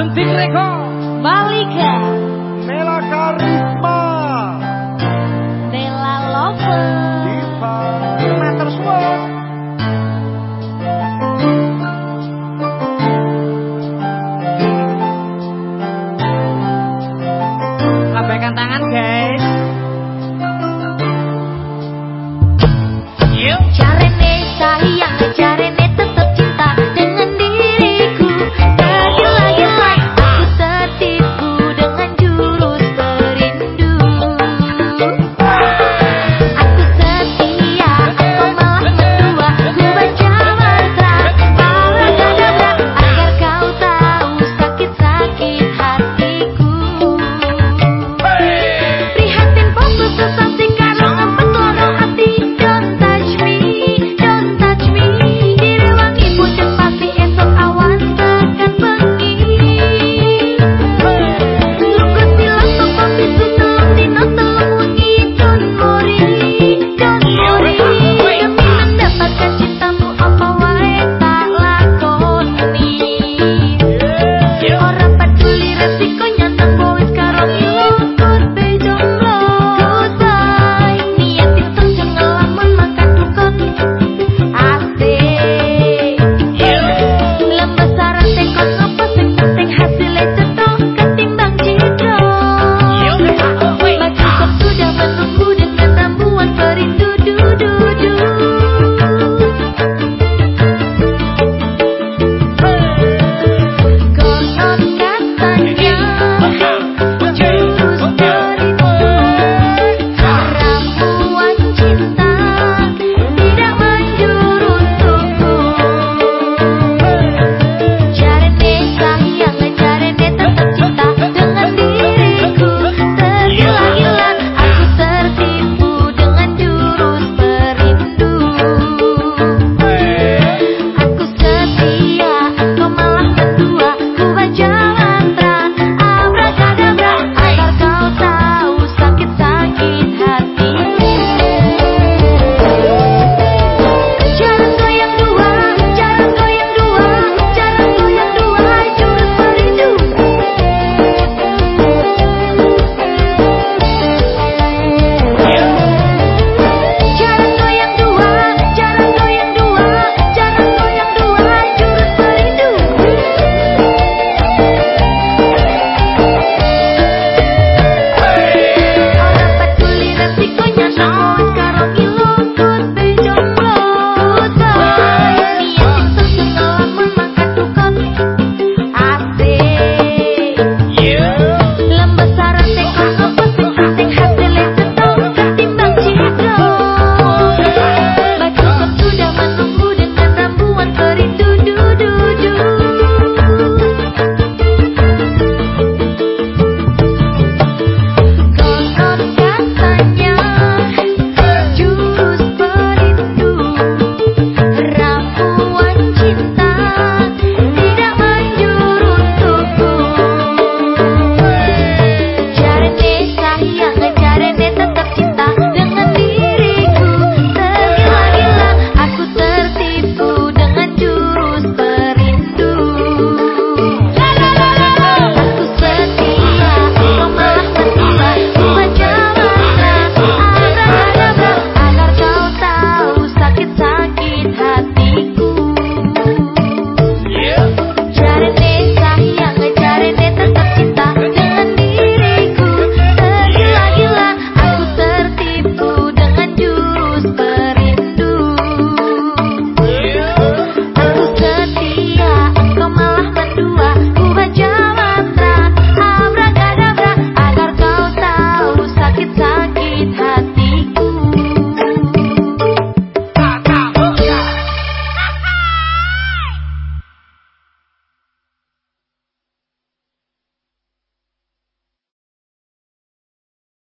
Genting Reko Malika Nela Karisma. Nela Lover.